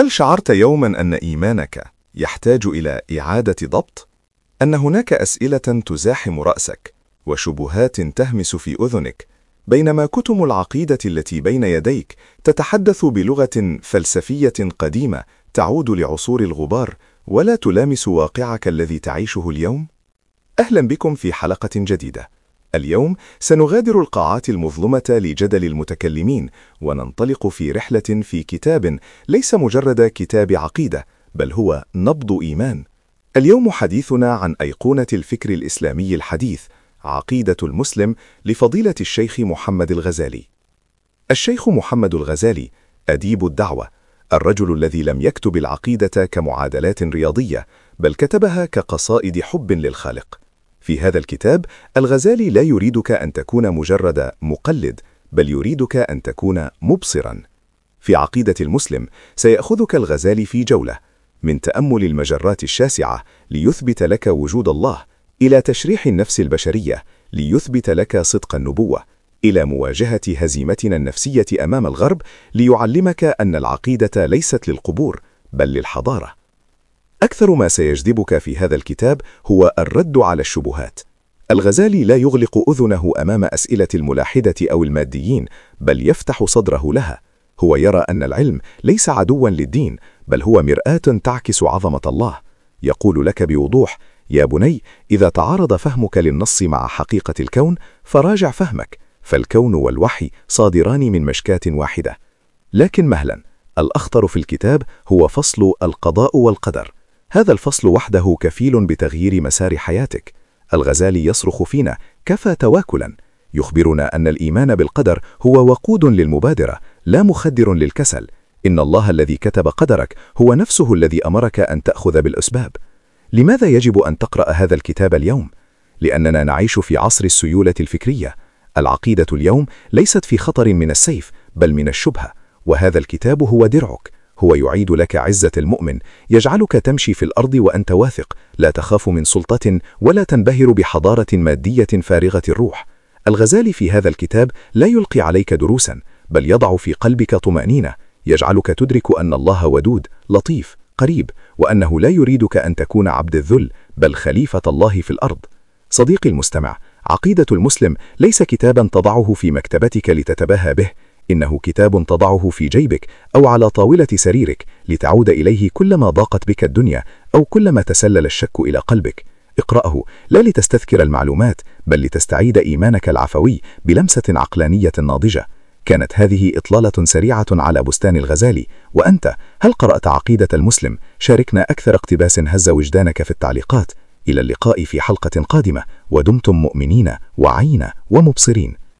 هل شعرت يوما أن إيمانك يحتاج إلى إعادة ضبط؟ أن هناك أسئلة تزاحم رأسك وشبهات تهمس في أذنك بينما كتم العقيدة التي بين يديك تتحدث بلغة فلسفية قديمة تعود لعصور الغبار ولا تلامس واقعك الذي تعيشه اليوم؟ أهلا بكم في حلقة جديدة اليوم سنغادر القاعات المظلمة لجدل المتكلمين وننطلق في رحلة في كتاب ليس مجرد كتاب عقيدة بل هو نبض إيمان. اليوم حديثنا عن أيقونة الفكر الإسلامي الحديث عقيدة المسلم لفضيلة الشيخ محمد الغزالي. الشيخ محمد الغزالي أديب الدعوة الرجل الذي لم يكتب العقيدة كمعادلات رياضية بل كتبها كقصائد حب للخالق. في هذا الكتاب الغزالي لا يريدك أن تكون مجرد مقلد بل يريدك أن تكون مبصرا. في عقيدة المسلم سيأخذك الغزالي في جولة من تأمل المجرات الشاسعة ليثبت لك وجود الله إلى تشريح النفس البشرية ليثبت لك صدق النبوة إلى مواجهة هزيمتنا النفسية أمام الغرب ليعلمك أن العقيدة ليست للقبور بل للحضارة. أكثر ما سيجذبك في هذا الكتاب هو الرد على الشبهات. الغزالي لا يغلق أذنه أمام أسئلة الملاحدة أو الماديين بل يفتح صدره لها. هو يرى أن العلم ليس عدوا للدين بل هو مرآة تعكس عظمة الله. يقول لك بوضوح يا بني إذا تعارض فهمك للنص مع حقيقة الكون فراجع فهمك فالكون والوحي صادران من مشكاة واحدة. لكن مهلا الأخطر في الكتاب هو فصل القضاء والقدر. هذا الفصل وحده كفيل بتغيير مسار حياتك. الغزالي يصرخ فينا كفى تواكلا. يخبرنا أن الإيمان بالقدر هو وقود للمبادرة لا مخدر للكسل. إن الله الذي كتب قدرك هو نفسه الذي أمرك أن تأخذ بالأسباب. لماذا يجب أن تقرأ هذا الكتاب اليوم؟ لأننا نعيش في عصر السيولة الفكرية. العقيدة اليوم ليست في خطر من السيف بل من الشبهة. وهذا الكتاب هو درعك. هو يعيد لك عزة المؤمن يجعلك تمشي في الأرض وأنت واثق لا تخاف من سلطة ولا تنبهر بحضارة مادية فارغة الروح. الغزالي في هذا الكتاب لا يلقي عليك دروسا بل يضع في قلبك طمأنينة. يجعلك تدرك أن الله ودود لطيف قريب وأنه لا يريدك أن تكون عبد الذل بل خليفة الله في الأرض. صديقي المستمع عقيدة المسلم ليس كتابا تضعه في مكتبتك لتتباهى به. إنه كتاب تضعه في جيبك أو على طاولة سريرك لتعود إليه كلما ضاقت بك الدنيا أو كلما تسلل الشك إلى قلبك. اقرأه لا لتستذكر المعلومات بل لتستعيد إيمانك العفوي بلمسة عقلانية ناضجة. كانت هذه إطلالة سريعة على بستان الغزالي. وأنت هل قرأت عقيدة المسلم؟ شاركنا أكثر اقتباس هز وجدانك في التعليقات. إلى اللقاء في حلقة قادمة. ودمتم مؤمنين وعين ومبصرين.